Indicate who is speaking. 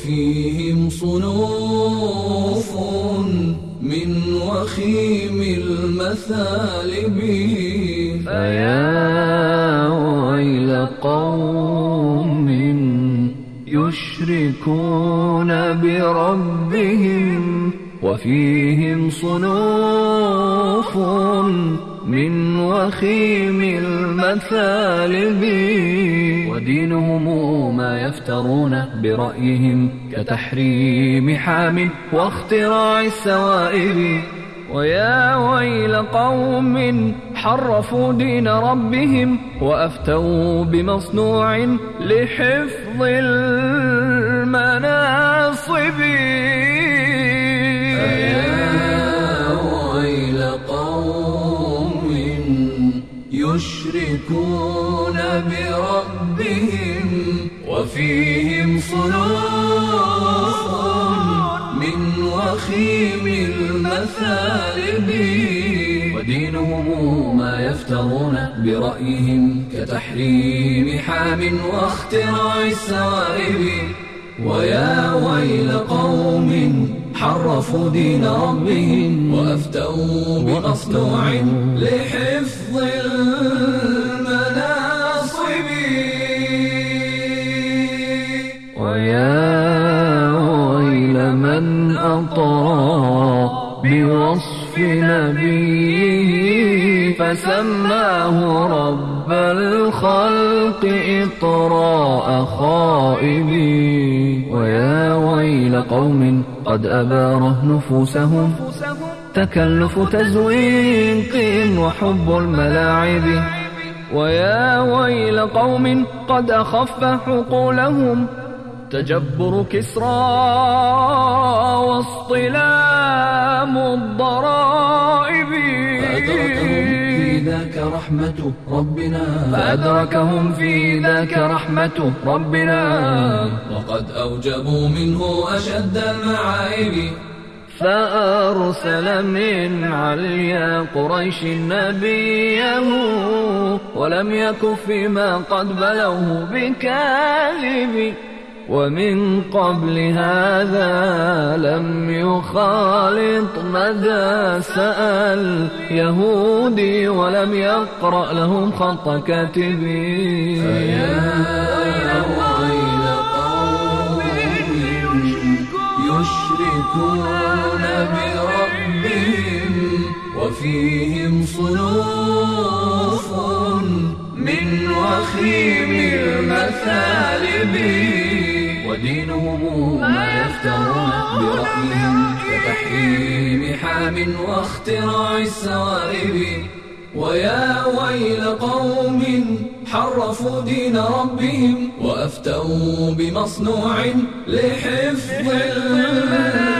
Speaker 1: وفيهم صنوف من وخيم المثالب.
Speaker 2: فيا ويل قوم يشركون بربهم وفيهم صنوف من وخيم المثالب. ودينهم ما يفترون برأيهم كتحريم حام واختراع السوائب. ويا ويل قوم حرفوا دين ربهم وأفتوا بمصنوع لحفظ المناصب
Speaker 1: يشركون بربهم وفيهم صنوف من وخيم المثالب ودينهم ما يفترون برأيهم كتحريم حام واختراع السوائب ويا ويل قوم حرفوا دين ربهم وأفتوا بمصنوع لحفظ المناصب.
Speaker 2: ويا ويل من أطرى بوصف نبيه فسماه رب الخلق إطراء خائبي. ويا ويل قوم قد أباره نفوسهم. تكلف تزويق وحب الملاعب. ويا ويل قوم قد أخف حقولهم. تجبر كسرى واصطلام الضرائب.
Speaker 1: في ذاك رحمة ربنا.
Speaker 2: فأدركهم في ذاك رحمة ربنا.
Speaker 1: وقد أوجبوا منه أشد المعايب.
Speaker 2: فأرسل من عليا قريش نبيه ولم يك فيما قد بلوه بكاذب. ومن قبل هذا لم يخالط مدى سأل يهودي ولم يقرأ لهم خط كاتبي.
Speaker 1: فيا ويل قوم يشركون بربهم وفيهم صنوف يفترون برأيهم كتحريم حام واختراع السوائب ويا ويل قوم حرفوا دين ربهم وأفتوا بمصنوع لحفظ المنام